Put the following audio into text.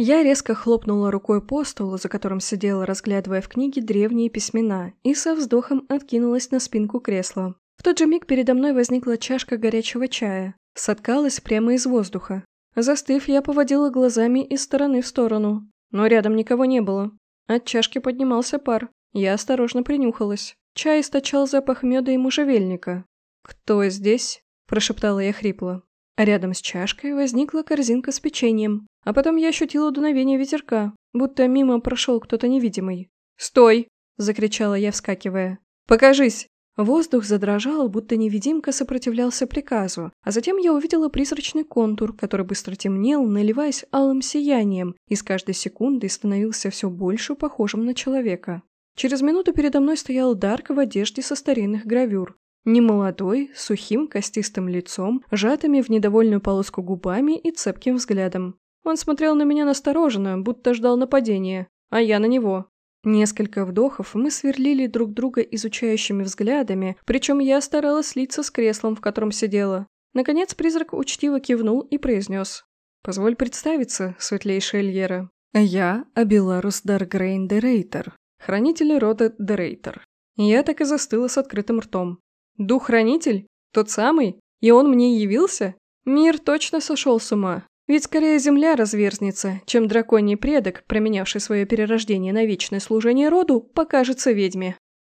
Я резко хлопнула рукой по столу, за которым сидела, разглядывая в книге древние письмена, и со вздохом откинулась на спинку кресла. В тот же миг передо мной возникла чашка горячего чая. Соткалась прямо из воздуха. Застыв, я поводила глазами из стороны в сторону. Но рядом никого не было. От чашки поднимался пар. Я осторожно принюхалась. Чай источал запах меда и можжевельника. «Кто здесь?» – прошептала я хрипло. А рядом с чашкой возникла корзинка с печеньем. А потом я ощутила дуновение ветерка, будто мимо прошел кто-то невидимый. «Стой!» – закричала я, вскакивая. «Покажись!» Воздух задрожал, будто невидимка сопротивлялся приказу, а затем я увидела призрачный контур, который быстро темнел, наливаясь алым сиянием, и с каждой секундой становился все больше похожим на человека. Через минуту передо мной стоял Дарк в одежде со старинных гравюр. Немолодой, сухим, костистым лицом, сжатыми в недовольную полоску губами и цепким взглядом. Он смотрел на меня настороженно, будто ждал нападения, а я на него. Несколько вдохов мы сверлили друг друга изучающими взглядами, причем я старалась слиться с креслом, в котором сидела. Наконец призрак учтиво кивнул и произнес. «Позволь представиться, светлейшая Эльера. Я Абиларус Даргрейн Дерейтер, хранитель рода Дерейтер». Я так и застыла с открытым ртом. «Дух-хранитель? Тот самый? И он мне явился? Мир точно сошел с ума. Ведь скорее земля разверзнется, чем драконий предок, променявший свое перерождение на вечное служение роду, покажется ведьме.